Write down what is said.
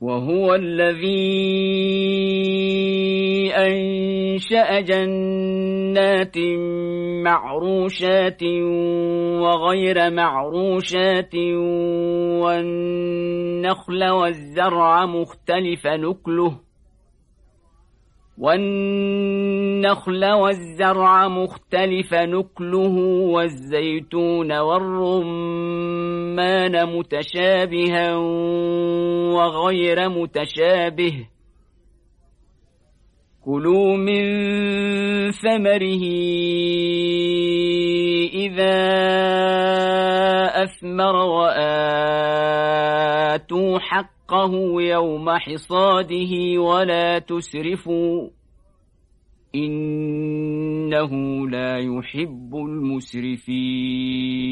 وهو الذي أنشأ جنات معروشات وغير معروشات والنخل والزرع مختلف نكله والنخل والزرع مختلف نكله والزيتون والرمان متشابها وغير متشابه. كلوا من ثمره إذا أثمر وآتوا حقه يوم حصاده ولا تسرفوا. إنه لا يحب المسرفين.